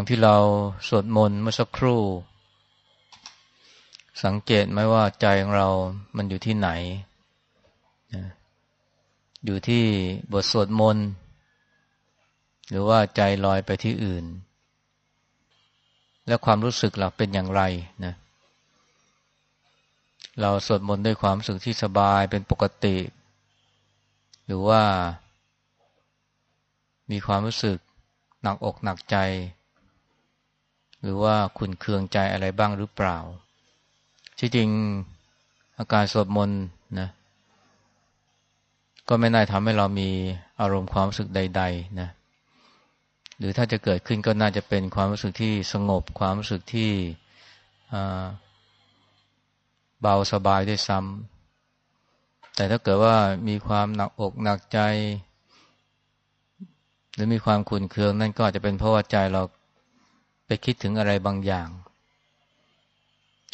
างที่เราสวดมนต์เมื่อสักครู่ สังเกตไหมว่าใจของเรามันอยู่ที่ไหน อยู่ที่บทสวดมนต์ หรือว่าใจลอยไปที่อื่น และความรู้สึกเราเป็นอย่างไรนะเราสวดมนต์ด้วยความรู้สึกที่สบายเป็นปกติ หรือว่ามีความรู้สึกหนักอกหนักใจ หรือว่าขุนเคืองใจอะไรบ้างหรือเปล่า ที่จริงอาการสวดมนต์นะ ก็ไม่น่าทำให้เรามีอารมณ์ความรู้สึกใด ๆ นะ หรือถ้าจะเกิดขึ้นก็น่าจะเป็นความรู้สึกที่สงบ ความรู้สึกที่เบาสบายด้วยซ้ำแต่ถ้าเกิดว่ามีความหนักอกหนักใจ หรือมีความขุ่นเคืองนั่นก็อาจจะเป็นเพราะว่าใจเรา ไปคิดถึงอะไรบางอย่าง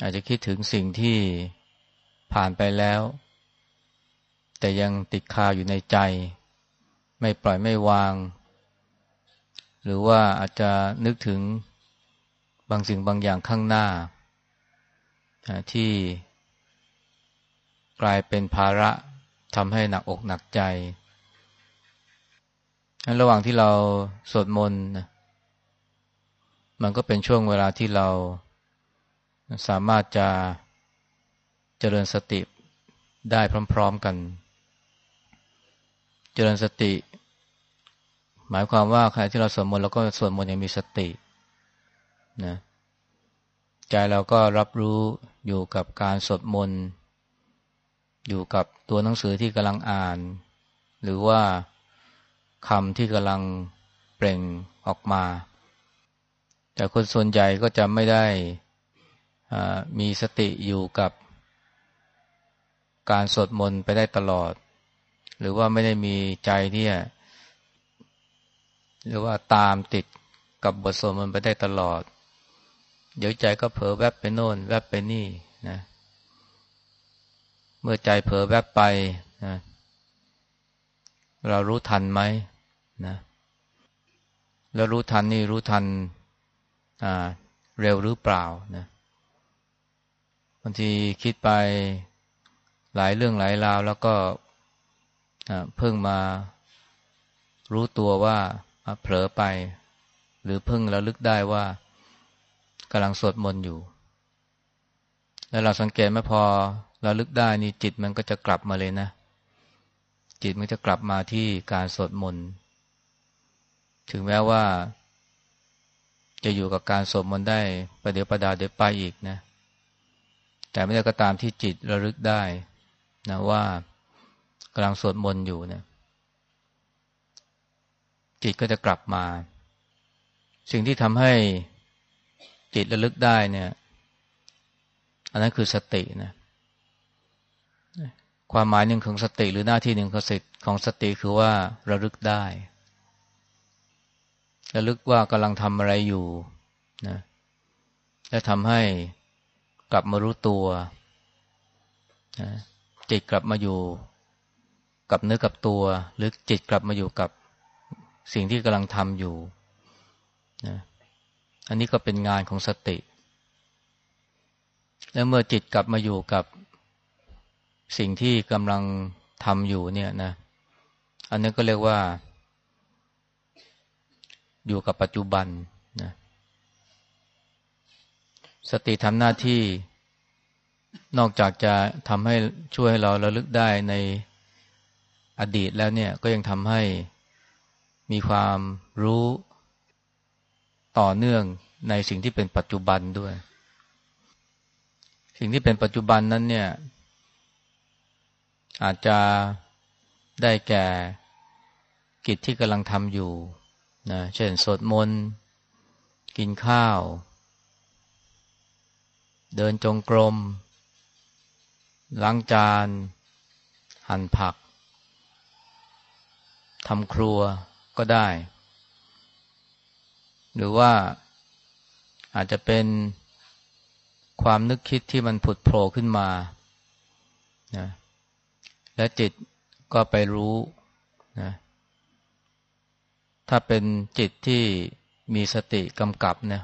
อาจจะคิดถึงสิ่งที่ผ่านไปแล้ว แต่ยังติดคาอยู่ในใจ ไม่ปล่อยไม่วาง หรือว่าอาจจะนึกถึงบางสิ่งบางอย่างข้างหน้า ที่กลายเป็นภาระทำให้หนักอกหนักใจ ระหว่างที่เราสวดมนต์ มันก็เป็นช่วงเวลาที่เราสามารถจะเจริญสติได้พร้อม ๆกัน เจริญสติ หมายความว่าใครที่เราสวดมนต์เราก็สวดมนต์อย่างมีสตินะใจเราก็รับรู้อยู่กับการสวดมนต์อยู่กับตัวหนังสือที่กำลังอ่าน หรือว่าคำที่กำลังเปล่งออกมา แต่คนส่วนใหญ่ก็จะไม่ได้มีสติอยู่กับการสวดมนต์ไปได้ตลอด หรือว่าไม่ได้มีใจที่หรือว่าตามติดกับบทสวดมนต์ไปได้ตลอด เดี๋ยวใจก็เผลอแวบไปโน่น แวบไปนี่นะ เมื่อใจเผลอแวบไปนะเรารู้ทันไหมนะ แล้วรู้ทันนี่รู้ทัน เร็วหรือเปล่านะบางทีคิดไปหลายเรื่องหลายราว แล้วก็เพิ่งมารู้ตัวว่าเผลอไป หรือเพิ่งระลึกได้ว่ากำลังสวดมนต์อยู่ แล้วเราสังเกตไม่พอระลึกได้นี่จิตมันก็จะกลับมาเลยนะ จิตมันจะกลับมาที่การสวดมนต์ถึงแม้ว่า จะอยู่กับการสวดมนต์ได้ประเดี๋ยวประดาเดี๋ยวไปอีกนะ แต่ไม่ได้ก็ตามที่จิตระลึกได้นะว่ากำลังสวดมนต์อยู่เนะจิตก็จะกลับมา สิ่งที่ทำให้จิตระลึกได้เนี่ย อันนั้นคือสตินะความหมายหนึ่งของสติหรือหน้าที่หนึ่งของสติของสติคือว่าระลึกได้ ระลึกว่ากำลังทำอะไรอยู่นะและทำให้กลับมารู้ตัวนะจิตกลับมาอยู่ กับเนื้อกับตัว หรือจิตกลับมาอยู่กับสิ่งที่กำลังทำอยู่นะอันนี้ก็เป็นงานของสติ แล้วเมื่อจิตกลับมาอยู่กับสิ่งที่กำลังทำอยู่เนี่ยนะ อันนี้ก็เรียกว่า อยู่กับปัจจุบันนะสติทำหน้าที่นอกจากจะทำให้ช่วยให้เราระลึกได้ในอดีตแล้วเนี่ยก็ยังทำให้มีความรู้ต่อเนื่องในสิ่งที่เป็นปัจจุบันด้วย สิ่งที่เป็นปัจจุบันนั้นเนี่ย อาจจะได้แก่กิจที่กำลังทำอยู่ นะเช่นสวดมนต์กินข้าว เดินจงกรมล้างจาน หั่นผักทำครัวก็ได้ หรือว่าอาจจะเป็นความนึกคิดที่มันผุดโผล่ขึ้นมานะและจิตก็ไปรู้นะ ถ้าเป็นจิตที่มีสติกำกับเนี่ย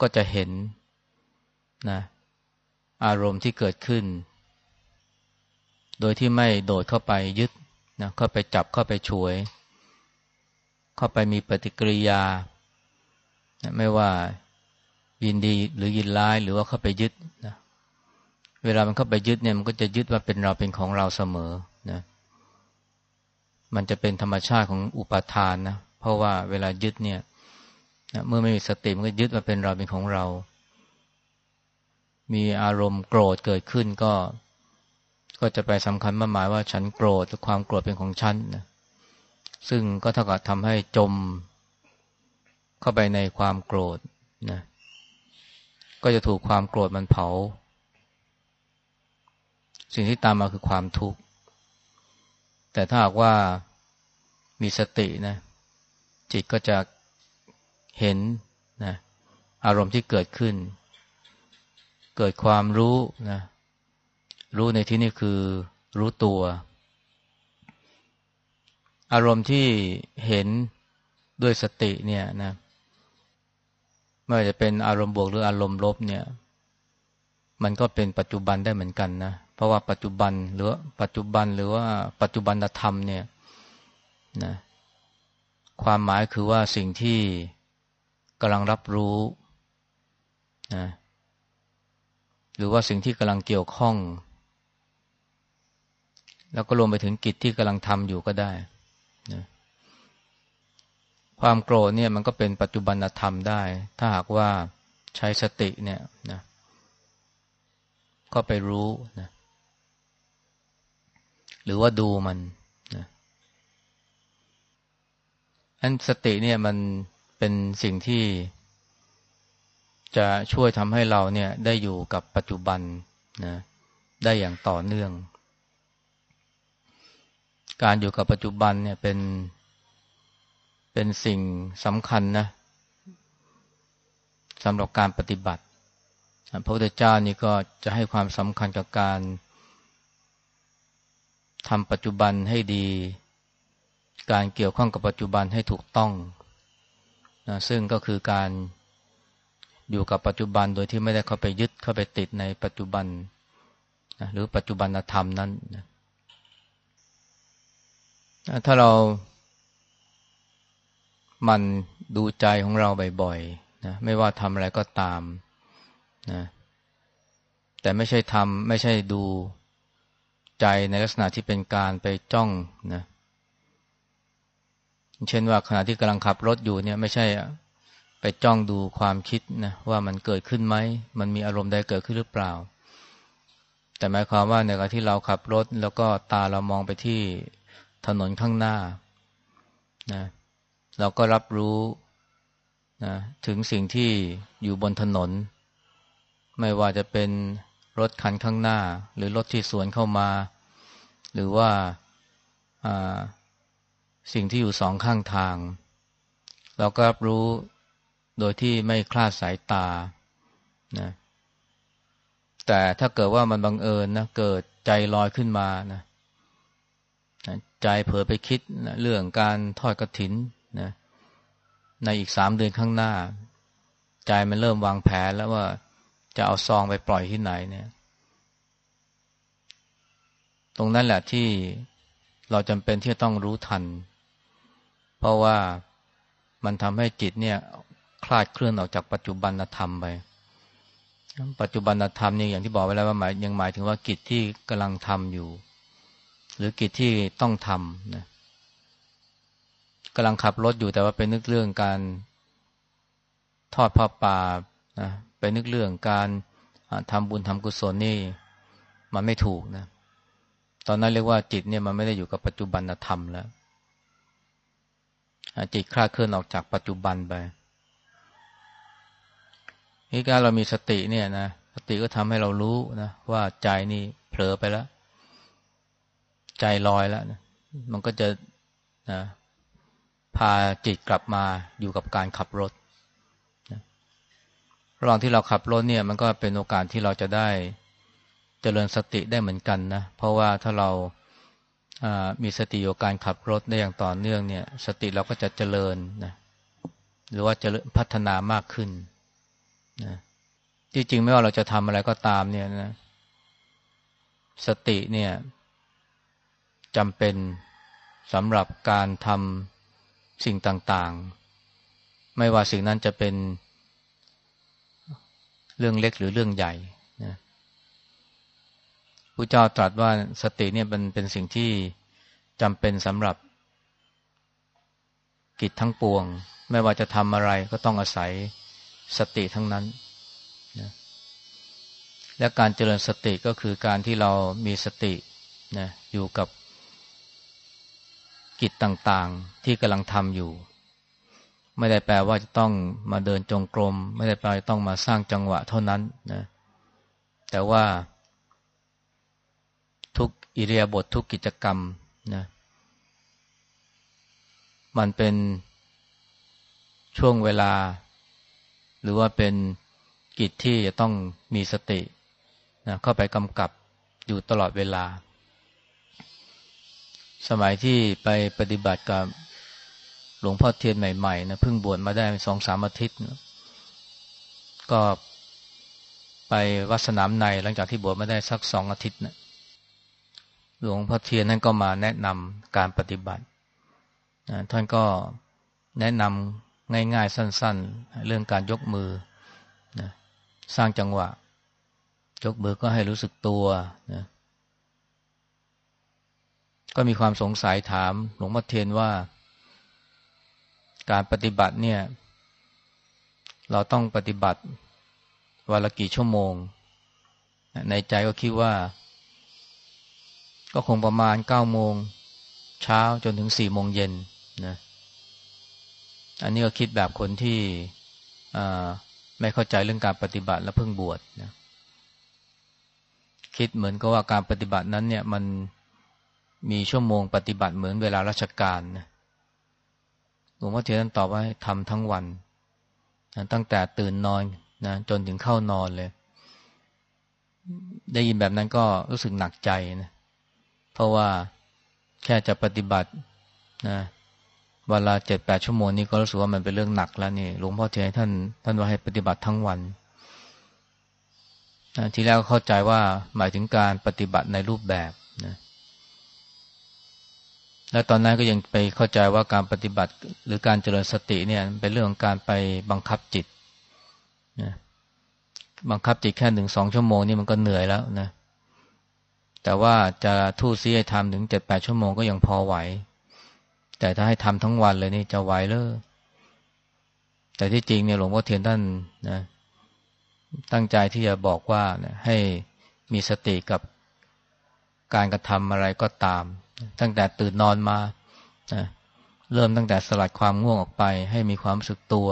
ก็จะเห็นนะอารมณ์ที่เกิดขึ้น โดยที่ไม่โดดเข้าไปยึดนะเข้าไปจับเข้าไปช่วย เข้าไปมีปฏิกิริยานะไม่ว่ายินดีหรือยินร้ายหรือว่าเข้าไปยึดนะเวลามันเข้าไปยึดเนี่ยมันก็จะยึดว่าเป็นเราเป็นของเราเสมอนะ มันจะเป็นธรรมชาติของอุปาทานนะเพราะว่าเวลายึดเนี่ยเมื่อไม่มีสติมันก็ยึดมาเป็นเราเป็นของเรา มีอารมณ์โกรธเกิดขึ้นก็ ก็จะไปสำคัญมาหมายว่าฉันโกรธความโกรธเป็นของฉันนะซึ่งก็เท่ากับทำให้จม เข้าไปในความโกรธนะก็จะถูกความโกรธมันเผา สิ่งที่ตามมาคือความทุกข์ แต่ถ้าหากว่ามีสตินะ จิตก็จะเห็นนะอารมณ์ที่เกิดขึ้น เกิดความรู้นะรู้ในที่นี้คือรู้ตัว อารมณ์ที่เห็นด้วยสติเนี่ยนะไม่ว่าจะเป็นอารมณ์บวกหรืออารมณ์ลบเนี่ย มันก็เป็นปัจจุบันได้เหมือนกันนะ เพราะว่าปัจจุบันหรือปัจจุบันหรือว่าปัจจุบันธรรมเนี่ยนะความหมายคือว่าสิ่งที่กำลังรับรู้นะหรือว่าสิ่งที่กำลังเกี่ยวข้อง แล้วก็รวมไปถึงกิจที่กำลังทำอยู่ก็ได้นะความโกรธเนี่ยมันก็เป็นปัจจุบันธรรมได้ ถ้าหากว่าใช้สติเนี่ยนะ ก็ไปรู้นะหรือว่าดูมันนะอันสติเนี่ยมันเป็นสิ่งที่ จะช่วยทำให้เราเนี่ย ได้อยู่กับปัจจุบันนะ ได้อย่างต่อเนื่อง การอยู่กับปัจจุบันเนี่ยเป็นเป็นสิ่งสำคัญนะสำหรับการปฏิบัติ พระพุทธเจ้านี่ก็จะให้ความสำคัญกับการทำปัจจุบันให้ดี การเกี่ยวข้องกับปัจจุบันให้ถูกต้องนะซึ่งก็คือการอยู่กับปัจจุบันโดยที่ไม่ได้เข้าไปยึดเข้าไปติดในปัจจุบันนะหรือปัจจุบันธรรมนั้นนะถ้าเรามันดูใจของเราบ่อยๆนะไม่ว่าทำอะไรก็ตาม นะแต่ไม่ใช่ทำไม่ใช่ดูใจในลักษณะที่เป็นการไปจ้องนะเช่นว่าขณะที่กำลังขับรถอยู่เนี่ยไม่ใช่ไปจ้องดูความคิดนะว่ามันเกิดขึ้นไหม มันมีอารมณ์ใดเกิดขึ้นหรือเปล่า แต่หมายความว่าในขณะที่เราขับรถ แล้วก็ตาเรามองไปที่ถนนข้างหน้านะเราก็รับรู้นะถึงสิ่งที่อยู่บนถนน ไม่ว่าจะเป็นรถคันข้างหน้า หรือรถที่สวนเข้ามา หรือว่าสิ่งที่อยู่สองข้างทาง เราก็รับรู้โดยที่ไม่คลาดสายตานะแต่ถ้าเกิดว่ามันบังเอิญนะเกิดใจลอยขึ้นมานะใจเผลอไปคิดนะเรื่องการทอดกระถินนะในอีกสามเดือนข้างหน้า ใจมันเริ่มวางแผนแล้วว่า จะเอาซองไปปล่อยที่ไหนเนี่ย ตรงนั้นแหละที่เราจำเป็นที่จะต้องรู้ทัน เพราะว่ามันทำให้จิตเนี่ยคลาดเคลื่อนออกจากปัจจุบันธรรมไปปัจจุบันธรรมนี่อย่างที่บอกไว้แล้วว่าหมายยังหมายถึงว่ากิจที่กำลังทำอยู่ หรือกิจที่ต้องทำนะกำลังขับรถอยู่แต่ว่าเป็นนึกเรื่องการทอดผ้าป่า นะไปนึกเรื่องการทำบุญทำกุศลนี่มันไม่ถูกนะ ตอนนั้นเรียกว่าจิตเนี่ยมันไม่ได้อยู่กับปัจจุบันธรรมแล้วจิตคลาดเคลื่อนออกจากปัจจุบันไปนี่การเรามีสติเนี่ยนะสติก็ทำให้เรารู้นะว่าใจนี่เผลอไปแล้ว ใจลอยแล้วนะมันก็จะนะพาจิตกลับมาอยู่กับการขับรถ ระหว่างที่เราขับรถเนี่ย มันก็เป็นโอกาสที่เราจะได้เจริญสติได้เหมือนกันนะ เพราะว่าถ้าเรามีสติอยู่การขับรถได้อย่างต่อเนื่องเนี่ย สติเราก็จะเจริญนะหรือว่าจะพัฒนามากขึ้นนะที่จริงไม่ว่าเราจะทำอะไรก็ตามเนี่ยนะ สติเนี่ยจำเป็นสำหรับการทำสิ่งต่างๆ ไม่ว่าสิ่งนั้นจะเป็น เรื่องเล็กหรือเรื่องใหญ่นะพระเจ้าตรัสว่าสติเนี่ยเป็นเป็นสิ่งที่จำเป็นสำหรับ กิจทั้งปวง ไม่ว่าจะทำอะไรก็ต้องอาศัยสติทั้งนั้นนะและการเจริญสติก็คือการที่เรามีสตินะอยู่กับกิจต่างๆที่กำลังทำอยู่ ไม่ได้แปลว่าจะต้องมาเดินจงกรม ไม่ได้แปลว่าต้องมาสร้างจังหวะเท่านั้นนะแต่ว่า ทุกอิเรียบททุกกิจกรรมนะมันเป็นช่วงเวลา หรือว่าเป็นกิจที่จะต้องมีสตินะเข้าไปกำกับอยู่ตลอดเวลา สมัยที่ไปปฏิบัติกับ ลวงพ่อเทียนใหม่ๆนะเพิ่งบวชมาได้สองสามอาทิตย์นะก็ไปวัดสนามในหลังจากที่บวชมาได้สักสองอาทิตย์นะหลวงพ่อเทียนนั่นก็มาแนะนำการปฏิบัตินะท่านก็แนะนำง่ายๆสั้น ๆ เรื่องการยกมือนะสร้างจังหวะ ยกมือก็ให้รู้สึกตัวนะก็มีความสงสัยถามหลวงพ่อเทียนว่า การปฏิบัติเนี่ย เราต้องปฏิบัติวันละกี่ชั่วโมง ในใจก็คิดว่า ก็คงประมาณเก้าโมงเช้าจนถึงสี่โมงเย็นนะอันนี้ก็คิดแบบคนที่ไม่เข้าใจเรื่องการปฏิบัติและเพิ่งบวชนะคิดเหมือนกับว่าการปฏิบัตินั้นเนี่ยมันมีชั่วโมงปฏิบัติเหมือนเวลาราชการนะ หลวงพ่อเทียนตอบว่าทำทั้งวันนะตั้งแต่ตื่นนอนนะจนถึงเข้านอนเลย ได้ยินแบบนั้นก็รู้สึกหนักใจนะเพราะว่าแค่จะปฏิบัตินะเวลาเจ็ดแปดชั่วโมงนี้ก็รู้สึกว่ามันเป็นเรื่องหนักแล้วนี่หลวงพ่อเทียนท่าน ท่านว่าให้ปฏิบัติทั้งวันนะทีแรกเข้าใจว่าหมายถึงการปฏิบัติในรูปแบบ และตอนนั้นก็ยังไปเข้าใจว่าการปฏิบัติหรือการเจริญสติเนี่ยเป็นเรื่องของการไปบังคับจิตนะบังคับจิตแค่หนึ่งสองชั่วโมงนี่มันก็เหนื่อยแล้วนะแต่ว่าจะทู่ซีให้ทำถึงเจ็ดแปดชั่วโมงก็ยังพอไหว แต่ถ้าให้ทำทั้งวันเลยนี่จะไหวเลยแต่ที่จริงเนี่ยหลวงพ่อเทียนท่านนะตั้งใจที่จะบอกว่านะให้มีสติกับการกระทำอะไรก็ตาม ตั้งแต่ตื่นนอนมานะเริ่มตั้งแต่สลัดความง่วงออกไป ให้มีความสึกตัว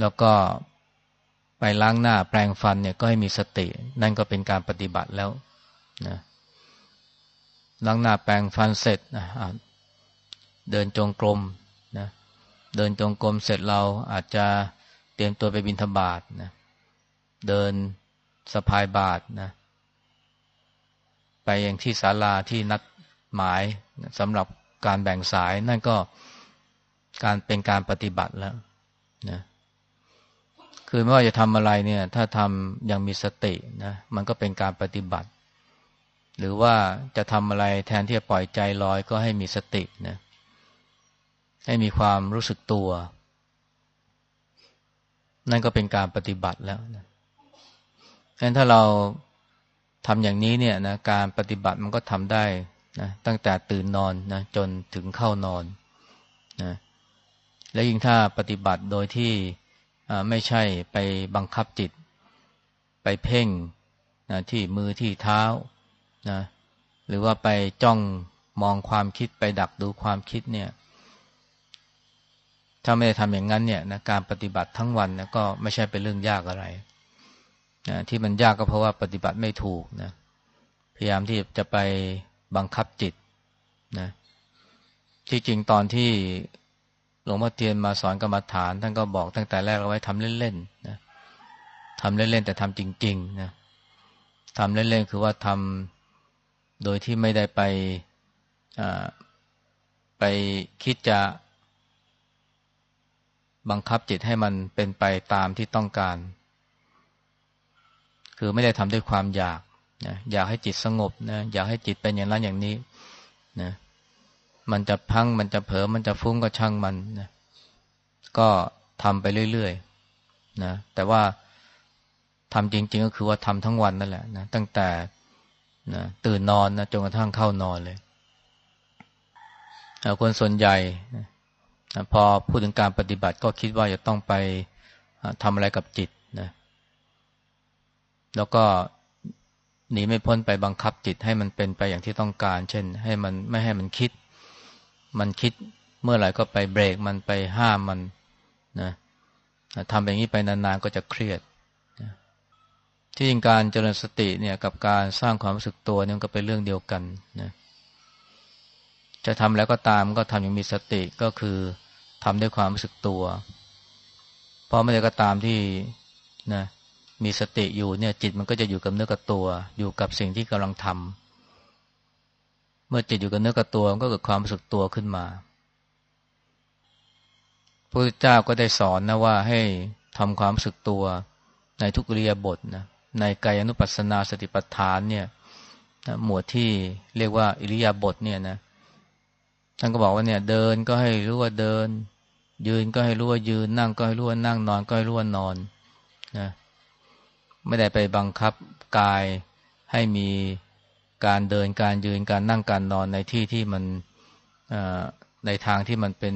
แล้วก็ไปล้างหน้าแปรงฟันเนี่ยก็ให้มีสติ นั่นก็เป็นการปฏิบัติแล้วนะล้างหน้าแปรงฟันเสร็จนะเดินจงกรมนะเดินจงกรมเสร็จเราอาจจะเตรียมตัวไปบินทบาทนะเดินสะพายบาทนะ ไปอย่างที่ศาลาที่นัดหมายสำหรับการแบ่งสายนั่นก็การเป็นการปฏิบัติแล้วนะคือไม่ว่าจะทำอะไรเนี่ย ถ้าทำอย่างมีสตินะมันก็เป็นการปฏิบัติ หรือว่าจะทำอะไรแทนที่จะปล่อยใจลอยก็ให้มีสตินะให้มีความรู้สึกตัว นั่นก็เป็นการปฏิบัติแล้วนะงั้นถ้าเรา ทำอย่างนี้เนี่ยนะการปฏิบัติมันก็ทำได้นะตั้งแต่ตื่นนอนนะจนถึงเข้านอนนะและยิ่งถ้าปฏิบัติโดยที่ไม่ใช่ไปบังคับจิต ไปเพ่งนะที่มือที่เท้านะหรือว่าไปจ้องมองความคิดไปดักดูความคิดเนี่ยถ้าไม่ได้ทำอย่างนั้นเนี่ยนะการปฏิบัติทั้งวันนะก็ไม่ใช่เป็นเรื่องยากอะไร นะที่มันยากก็เพราะว่าปฏิบัติไม่ถูกนะพยายามที่จะไปบังคับจิตนะที่จริงตอนที่หลวงพ่อเทียนมาสอนกรรมฐาน ท่านก็บอกตั้งแต่แรกเอาไว้ทำเล่นๆนะทำเล่นๆแต่ทำจริงๆนะทำเล่นๆคือว่าทำโดยที่ไม่ได้ไปไปคิดจะบังคับจิตให้มันเป็นไปตามที่ต้องการ คือไม่ได้ทำด้วยความอยากนะอยากให้จิตสงบนะอยากให้จิตเป็นอย่างนั้นอย่างนี้นะมันจะพังมันจะเผลอมันจะฟุ้งก็ช่างมันนะก็ทำไปเรื่อยๆนะแต่ว่าทำจริง ๆ ก็คือว่าทำทั้งวันนั่นแหละนะตั้งแต่นะตื่นนอนนะจนกระทั่งเข้านอนเลยคนส่วนใหญ่พอพูดถึงการปฏิบัติก็คิดว่าจะต้องไปทำอะไรกับจิต แล้วก็หนีไม่พ้นไปบังคับจิตให้มันเป็นไปอย่างที่ต้องการ เช่น ให้มันไม่ให้มันคิด มันคิดเมื่อไหร่ก็ไปเบรกมันไปห้ามมันนะทำอย่างนี้ไปนานๆก็จะเครียดที่จริงการเจริญสติเนี่ยกับการสร้างความรู้สึกตัวเนี่ยก็เป็นเรื่องเดียวกันนะจะทำแล้วก็ตามก็ทำอย่างมีสติก็คือทำด้วยความรู้สึกตัว เพราะไม่ได้ก็ตามที่นะ มีสติอยู่เนี่ย จิตมันก็จะอยู่กับเนื้อกับตัว อยู่กับสิ่งที่กำลังทำเมื่อจิตอยู่กับเนื้อกับตัวมันก็เกิดความรู้สึกตัวขึ้นมาพระพุทธเจ้าก็ได้สอนนะว่าให้ทำความรู้สึกตัวในทุกเรียบทนะในกายอนุปัสสนาสติปัฏฐานเนี่ยหมวดที่เรียกว่าอิริยาบถเนี่ยนะท่านก็บอกว่าเนี่ย เดินก็ให้รู้ว่าเดิน ยืนก็ให้รู้ว่ายืนนั่งก็ให้รู้ว่านั่งนอนก็ให้รู้ว่านอนนะ ไม่ได้ไปบังคับกายให้มีการเดินการยืนการนั่งการนอนในที่ที่มันในทางที่มันเป็น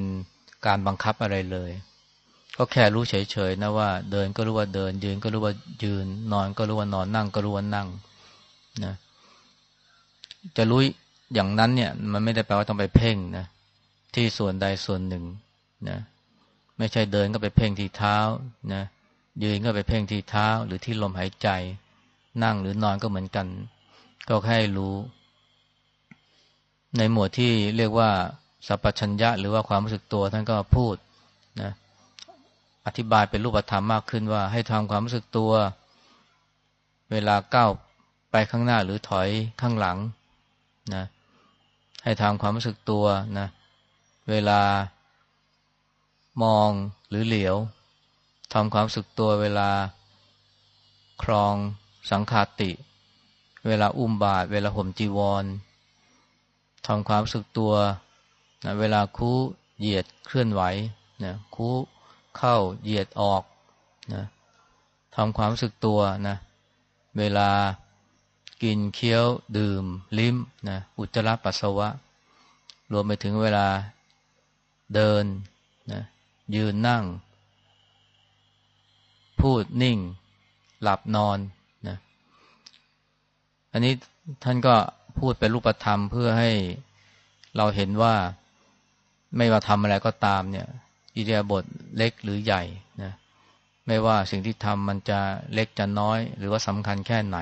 การบังคับอะไรเลย ก็แค่รู้เฉยๆนะว่า เดินก็รู้ว่าเดิน ยืนก็รู้ว่ายืน นอนก็รู้ว่านอนนั่งก็รู้ว่านั่งนะจะรู้อย่างนั้นเนี่ย มันไม่ได้แปลว่าต้องไปเพ่งนะที่ส่วนใดส่วนหนึ่งนะไม่ใช่เดินก็ไปเพ่งที่เท้านะ ยืนก็ไปเพ่งที่เท้าหรือที่ลมหายใจ นั่งหรือนอนก็เหมือนกัน ก็แค่รู้ ในหมวดที่เรียกว่าสัพพัญญะ หรือว่าความรู้สึกตัวท่านก็พูดนะอธิบายเป็นรูปธรรมมากขึ้นว่า ให้ทำความรู้สึกตัว เวลาก้าวไปข้างหน้าหรือถอยข้างหลังนะให้ทำความรู้สึกตัวนะเวลามองหรือเหลียว ทำความสึกตัวเวลาครองสังขาติ เวลาอุ้มบาตเวลาห่มจีวรทำความสึกตัวนะเวลาคู่เหยียดเคลื่อนไหวนะคู่เข้าเหยียดออกนะทำความสึกตัวนะเวลากินเคี้ยวดื่ม ลิ้มนะอุจจาระปัสสาวะ รวมไปถึงเวลาเดินนะยืนนั่ง พูดนิ่ง หลับนอนนะอันนี้ท่านก็พูดเป็นรูปธรรมเพื่อให้เราเห็นว่าไม่ว่าทำอะไรก็ตามเนี่ยอิเดียบทเล็กหรือใหญ่นะไม่ว่าสิ่งที่ทำมันจะเล็กจะน้อย หรือว่าสำคัญแค่ไหน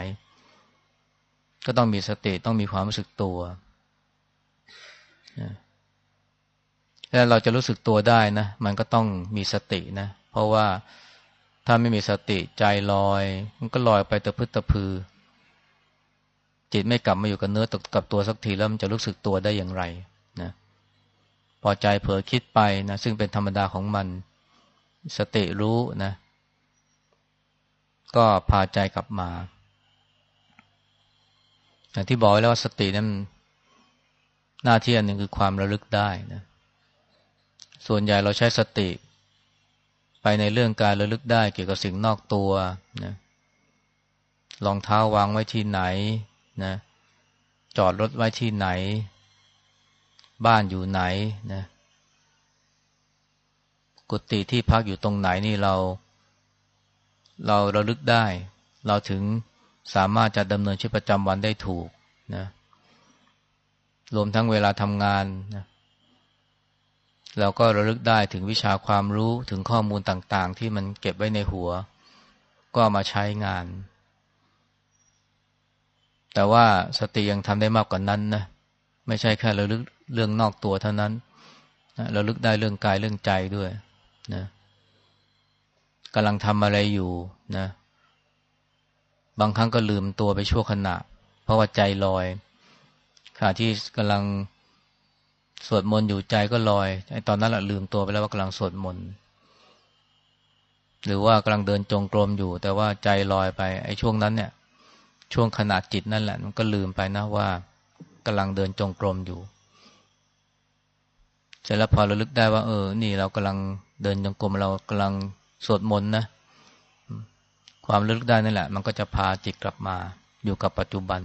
ก็ต้องมีสติต้องมีความรู้สึกตัวแล้วเราจะรู้สึกตัวได้นะ มันก็ต้องมีสตินะ เพราะว่า ถ้าไม่มีสติใจลอย มันก็ลอยไปตะพึตะพือ จิตไม่กลับมาอยู่กับเนื้อตกับตัวสักทีแล้วมันจะรู้สึกตัวได้อย่างไรนะพอใจเผลอคิดไปนะซึ่งเป็นธรรมดาของมัน สติรู้นะ ก็พาใจกลับมาอย่างที่บอกไว้แล้วว่าสตินั้นหน้าที่อันหนึ่งคือความระลึกได้นะส่วนใหญ่เราใช้สติ ไปในเรื่องการระลึกได้เกี่ยวกับสิ่งนอกตัวนะรองเท้าวางไว้ที่ไหนนะจอดรถไว้ที่ไหน บ้านอยู่ไหนนะกุฏิที่พักอยู่ตรงไหนนี่เรา เราเราลึกได้ เราถึงสามารถจะดำเนินชีวิตประจำวันได้ถูกนะรวมทั้งเวลาทำงานนะ เราก็ระลึกได้ถึงวิชาความรู้ถึงข้อมูลต่างๆ ที่มันเก็บไว้ในหัว ก็มาใช้งาน แต่ว่าสติยังทำได้มากกว่านั้นนะไม่ใช่แค่ระลึกเรื่องนอกตัวเท่านั้นระลึกได้เรื่องกายเรื่องใจด้วยนะกำลังทำอะไรอยู่นะ บางครั้งก็ลืมตัวไปชั่วขณะ เพราะว่าใจลอยขณะที่กำลัง สวดมนต์อยู่ใจก็ลอยไอ้ตอนนั้นแหละลืมตัวไปแล้วว่ากำลังสวดมนต์หรือว่ากำลังเดินจงกรมอยู่ แต่ว่าใจลอยไปไอ้ช่วงนั้นเนี่ย ช่วงขนาดจิตนั่นแหละ มันก็ลืมไปนะว่ากำลังเดินจงกรมอยู่เสร็จแล้วพอเราลึกได้ว่า เออ นี่เรากำลังเดินจงกรมเรากำลังสวดมนต์นะความลึกได้นั่นแหละ มันก็จะพาจิตกลับมาอยู่กับปัจจุบัน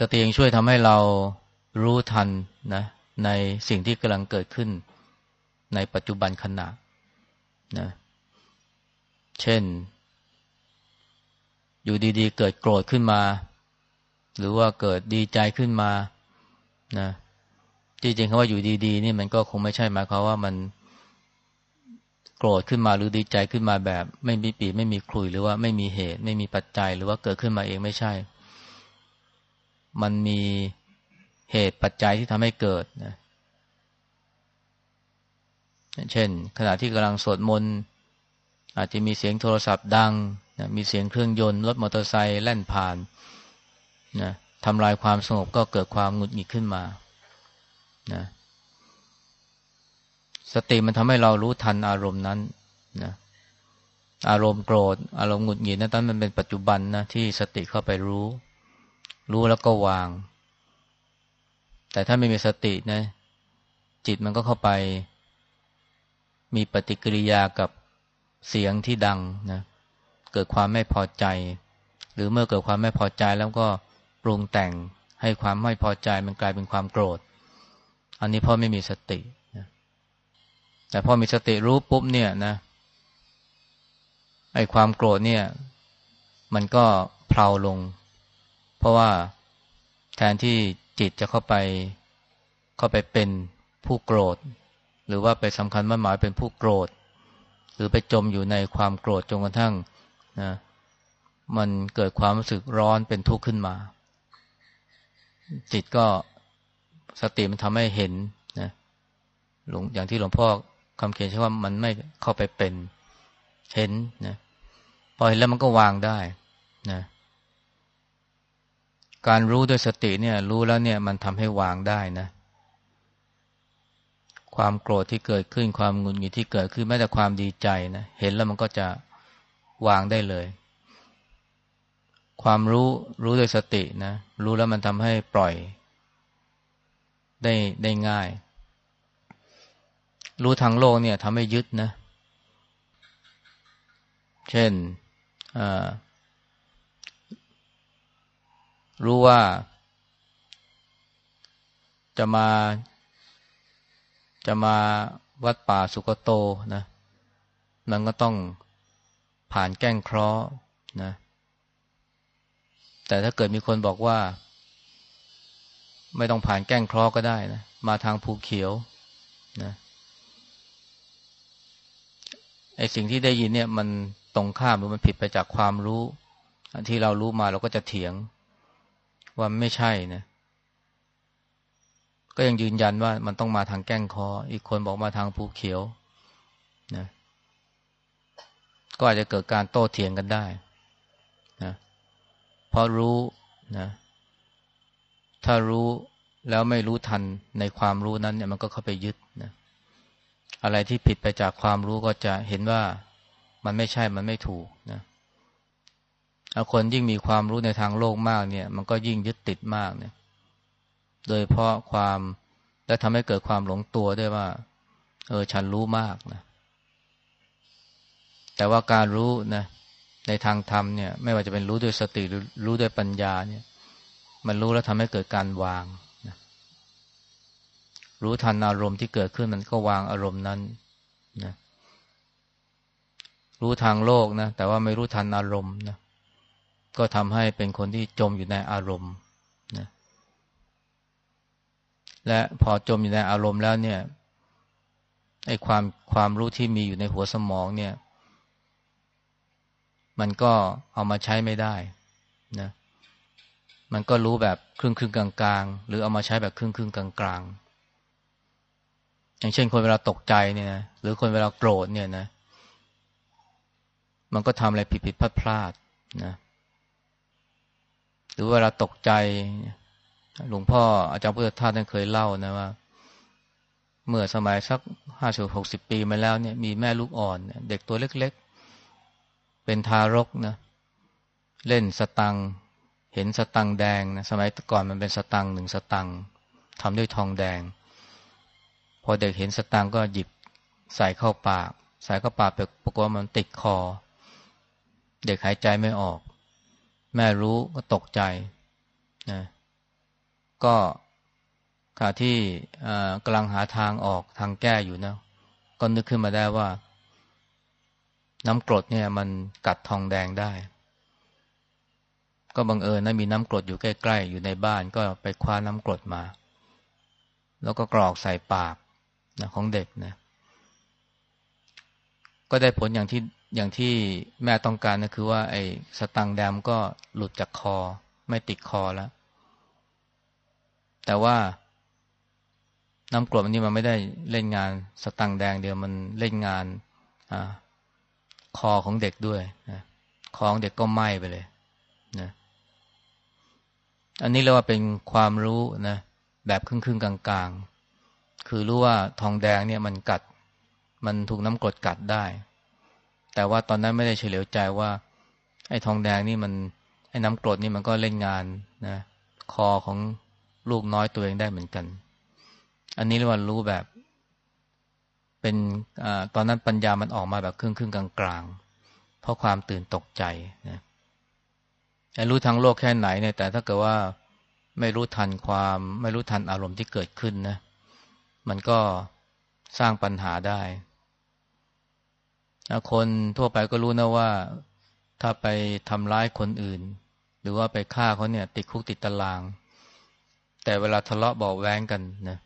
สติยังช่วยทำให้เรารู้ทันนะในสิ่งที่กำลังเกิดขึ้น ในปัจจุบันขณะนะเช่น อยู่ดีๆ เกิดโกรธขึ้นมา หรือว่าเกิดดีใจขึ้นมานะจริงๆคำว่าอยู่ดีๆ นี่มันก็คงไม่ใช่หมายความว่ามันโกรธขึ้นมาหรือดีใจขึ้นมาแบบ ไม่มีปีไม่มีคลุยหรือว่าไม่มีเหตุ ไม่มีปัจจัย หรือว่าเกิดขึ้นมาเองไม่ใช่ มันมีเหตุปัจจัยที่ทำให้เกิดนะเช่น ขณะที่กำลังสวดมนต์อาจจะมีเสียงโทรศัพท์ดังนะมีเสียงเครื่องยนต์รถมอเตอร์ไซค์แล่นผ่านนะทำลายความสงบก็เกิดความหงุดหงิดขึ้นมานะสติมันทำให้เรารู้ทันอารมณ์นั้นนะอารมณ์โกรธ อารมณ์หงุดหงิดนั้นมันเป็นปัจจุบันนะที่สติเข้าไปรู้ รู้แล้วก็วาง แต่ถ้าไม่มีสตินะ จิตมันก็เข้าไป มีปฏิกิริยากับเสียงที่ดังนะเกิดความไม่พอใจ หรือเมื่อเกิดความไม่พอใจแล้วก็ปรุงแต่งให้ความไม่พอใจมันกลายเป็นความโกรธ อันนี้พราะไม่มีสติแต่พอมีสติรู้ปุ๊บเนี่ยนะไอ้ความโกรธเนี่ย มันก็เพลาลง เพราะว่าแทนที่จิตจะเข้าไปเข้าไปเป็นผู้โกรธ หรือว่าไปสำคัญมั่นหมายเป็นผู้โกรธ หรือไปจมอยู่ในความโกรธจนกระทั่งนะมันเกิดความรู้สึกร้อนเป็นทุกข์ขึ้นมา จิตก็สติมันทำให้เห็นนะหลวงอย่างที่หลวงพ่อคำเขียนใช่ว่ามันไม่เข้าไปเป็นเห็นนะพอเห็นแล้วมันก็วางได้นะ การรู้ด้วยสติเนี่ย รู้แล้วเนี่ยมันทำให้วางได้นะ ความโกรธที่เกิดขึ้นความงุนงิดที่เกิดขึ้นแม้แต่ความดีใจนะเห็นแล้วมันก็จะวางได้เลย ความรู้รู้ด้วยสตินะ รู้แล้วมันทำให้ปล่อย ได้ได้ง่าย รู้ทางโลกเนี่ยทำให้ยึดนะ เช่นอ่า รู้ว่า จะมา จะมาวัดป่าสุกโตนะมันก็ต้องผ่านแก้งเคราะห์นะ แต่ถ้าเกิดมีคนบอกว่า ไม่ต้องผ่านแก้งเคราะห์ก็ได้นะ มาทางภูเขียวนะไอสิ่งที่ได้ยินเนี่ย มันตรงข้ามหรือมันผิดไปจากความรู้ที่เรารู้มาเราก็จะเถียง ว่าไม่ใช่นะก็ยังยืนยันว่ามันต้องมาทางแก้งคอ อีกคนบอกมาทางภูเขียวนะก็อาจจะเกิดการโต้เถียงกันได้นะเพราะรู้นะถ้ารู้แล้วไม่รู้ทันในความรู้นั้นเนี่ยมันก็เข้าไปยึดนะอะไรที่ผิดไปจากความรู้ก็จะเห็นว่ามันไม่ใช่มันไม่ถูกนะ คนยิ่งมีความรู้ในทางโลกมากเนี่ย มันก็ยิ่งยึดติดมากเนี่ย โดยเพราะความและทำให้เกิดความหลงตัวด้วยว่า เออฉันรู้มากนะแต่ว่าการรู้นะในทางธรรมเนี่ย ไม่ว่าจะเป็นรู้ด้วยสติหรือรู้ด้วยปัญญาเนี่ย มันรู้แล้วทำให้เกิดการวางนะรู้ทันอารมณ์ที่เกิดขึ้นมันก็วางอารมณ์นั้นนะรู้ทางโลกนะแต่ว่าไม่รู้ทันอารมณ์นะ ก็ทำให้เป็นคนที่จมอยู่ในอารมณ์นะและพอจมอยู่ในอารมณ์แล้วเนี่ยไอ้ความความรู้ที่มีอยู่ในหัวสมองเนี่ย มันก็เอามาใช้ไม่ได้นะมันก็รู้แบบครึ่งครึ่งกลางกลางหรือเอามาใช้แบบครึ่งครึ่งกลางกลางอย่างเช่น คนเวลาตกใจเนี่ยนะหรือคนเวลาโกรธเนี่ยนะ มันก็ทำอะไรผิดผิดพลาดพลาดนะ หรือเวลาตกใจ หลวงพ่ออาจารย์พุทธทาสท่านเคยเล่านะว่า เมื่อสมัยสักห้าสิบหกสิบปีมาแล้วเนี่ยมีแม่ลูกอ่อน เด็กตัวเล็กๆ เป็นทารกนะ เล่นสตัง เห็นสตังแดงนะสมัยก่อนมันเป็นสตังหนึ่งสตังทำด้วยทองแดง พอเด็กเห็นสตังก็หยิบใส่เข้าปาก ใส่เข้าปากปรากฏว่ามันติดคอ เด็กหายใจไม่ออก แม่รู้ก็ตกใจนะก็ขณะที่กำลังหาทางออกทางแก้อยู่นะก็นึกขึ้นมาได้ว่า น้ำกรดเนี่ย มันกัดทองแดงได้ ก็บังเอิญนะมีน้ำกรดอยู่ใกล้ๆ อยู่ในบ้านก็ไปคว้าน้ำกรดมา แล้วก็กรอกใส่ปากนะของเด็กนะ ก็ได้ผลอย่างที่ อย่างที่แม่ต้องการนะคือว่า ไอ้สตังแดมก็หลุดจากคอ ไม่ติดคอแล้ว แต่ว่าน้ำกรดอันนี้มันไม่ได้เล่นงานสตังแดงเดียวมันเล่นงานอคอของเด็กด้วยนะคอของเด็กก็ไหม้ไปเลยนะอันนี้เรียกว่าเป็นความรู้นะแบบครึ่งๆกลาง ๆ คือรู้ว่าทองแดงเนี่ยมันกัด มันถูกน้ำกรดกัดได้ แต่ว่าตอนนั้นไม่ได้เฉลียวใจว่า ไอ้ทองแดงนี่มัน ไอ้น้ำกรดนี่มันก็เล่นงานนะ คอของลูกน้อยตัวเองได้เหมือนกัน อันนี้เรียกว่ารู้แบบ เป็นอตอนนั้นปัญญามันออกมาแบบครึ่งครึ่งกลางกลางเพราะความตื่นตกใจนะรู้ทั้งโลกแค่ไหนเนี่ยแต่ถ้าเกิดว่าไม่รู้ทันความ ไม่รู้ทันอารมณ์ที่เกิดขึ้นนะ มันก็สร้างปัญหาได้ คนทั่วไปก็รู้นะว่า ถ้าไปทำร้ายคนอื่น หรือว่าไปฆ่าเขาเนี่ย ติดคุกติดตาราง แต่เวลาทะเลาะเบาแวงกันนะ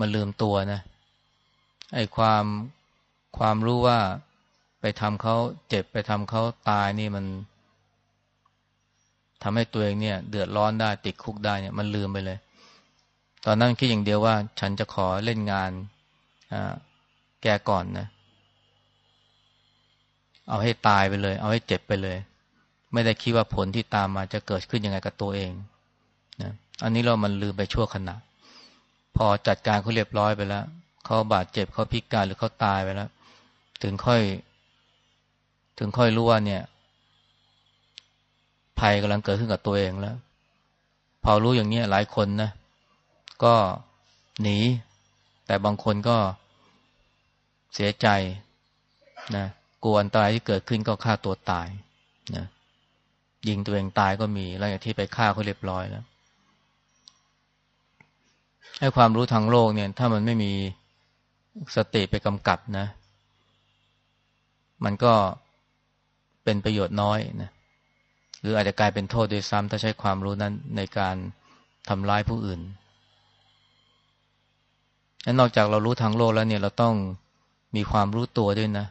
มันลืมตัวนะไอ้ความความรู้ว่าไปทำเขาเจ็บไปทำเขาตายนี่มันทำให้ตัวเองเนี่ย เดือดร้อนได้ติดคุกได้เนี่ย มันลืมไปเลย ตอนนั้นคิดอย่างเดียวว่า ฉันจะขอเล่นงานแกก่อนนะ เอาให้ตายไปเลย เอาให้เจ็บไปเลย ไม่ได้คิดว่าผลที่ตามมาจะเกิดขึ้นยังไงกับตัวเองนะอันนี้เรามันลืมไปชั่วขณะ พอจัดการเขาเรียบร้อยไปแล้วเขาบาดเจ็บเขาพิการหรือเขาตายไปแล้ว ถึงค่อย ถึงค่อยรู้ว่าเนี่ย ภัยกำลังเกิดขึ้นกับตัวเองแล้ว พอรู้อย่างนี้หลายคนนะก็หนี แต่บางคนก็เสียใจนะ กลัวอันตรายที่เกิดขึ้นก็ฆ่าตัวตายนะยิงตัวเองตายก็มีหลังจากที่ไปฆ่าเขาเรียบร้อยแล้วให้ความรู้ทางโลกเนี่ย ถ้ามันไม่มีสติไปกำกับนะ มันก็เป็นประโยชน์น้อยนะหรืออาจจะกลายเป็นโทษด้วยซ้ำถ้าใช้ความรู้นั้นในการทำร้ายผู้อื่นนอกจากเรารู้ทางโลกแล้วเนี่ยเราต้องมีความรู้ตัวด้วยนะ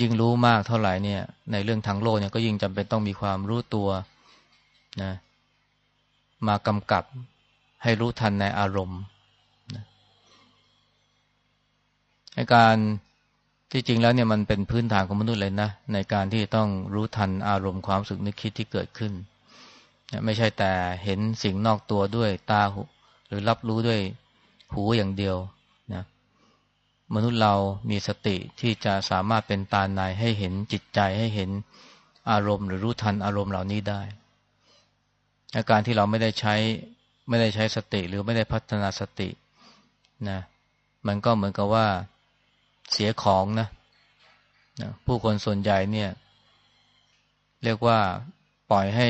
ยิ่งรู้มากเท่าไหร่เนี่ย ในเรื่องทางโลกเนี่ยก็ยิ่งจำเป็นต้องมีความรู้ตัวนะมากำกับให้รู้ทันในอารมณ์ในการที่จริงแล้วเนี่ยมันเป็นพื้นฐานของมนุษย์เลยนะ ในการที่ต้องรู้ทันอารมณ์ความสึกนึกคิดที่เกิดขึ้น ไม่ใช่แต่เห็นสิ่งนอกตัวด้วยตาหู หรือรับรู้ด้วยหูอย่างเดียว มนุษย์เรามีสติที่จะสามารถเป็นตาในให้เห็นจิตใจให้เห็นอารมณ์ หรือรู้ทันอารมณ์เหล่านี้ได้อาการที่เราไม่ได้ใช้ไม่ได้ใช้สติหรือไม่ได้พัฒนาสตินะมันก็เหมือนกับว่าเสียของนะนะผู้คนส่วนใหญ่เนี่ย เรียกว่าปล่อยให้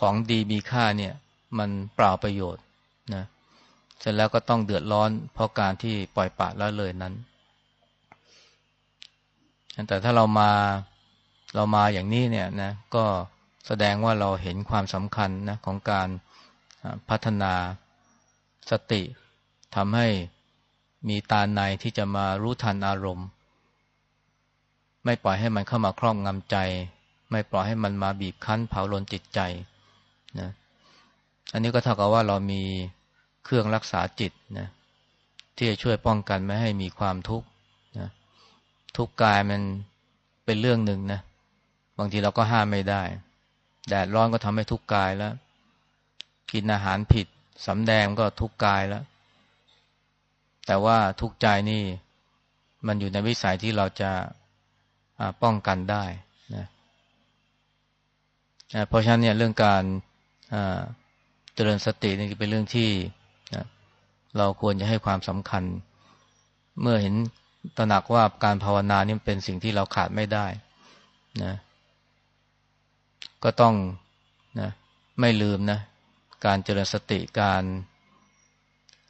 ของดีมีค่าเนี่ย มันเปล่าประโยชน์นะเสร็จแล้วก็ต้องเดือดร้อน เพราะการที่ปล่อยปละละเลยนั้น แต่ถ้าเรามาเรามาอย่างนี้เนี่ยนะก็แสดงว่าเราเห็นความสำคัญนะของการพัฒนาสติทำให้มีตาในที่จะมารู้ทันอารมณ์ ไม่ปล่อยให้มันเข้ามาครอบงำใจ ไม่ปล่อยให้มันมาบีบคั้นเผาลนจิตใจนะอันนี้ก็เท่ากับว่าเรามี เครื่องรักษาจิตนะที่จะช่วยป้องกันไม่ให้มีความทุกข์นะทุกกายมันเป็นเรื่องหนึ่งนะบางทีเราก็ห้ามไม่ได้ แดดร้อนก็ทำให้ทุกกายแล้ว กินอาหารผิดสำแดงก็ทุกกายแล้ว แต่ว่าทุกใจนี่มันอยู่ในวิสัยที่เราจะป้องกันได้นะเพราะฉะนั้นเนี่ยเรื่องการเจริญสตินี่เป็นเรื่องที่ เราควรจะให้ความสำคัญ เมื่อเห็นตระหนักว่าการภาวนานี่เป็นสิ่งที่เราขาดไม่ได้นะก็ต้องนะไม่ลืมนะการเจริญสติการ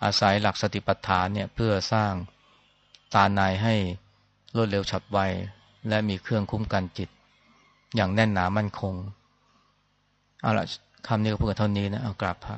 อาศัยหลักสติปัฏฐานเนี่ยเพื่อสร้างตาในให้รวดเร็วฉับไว และมีเครื่องคุ้มกันจิต อย่างแน่นหนามั่นคง เอาละคำนี้ก็พูดกันเท่านี้นะ เอากราบพระ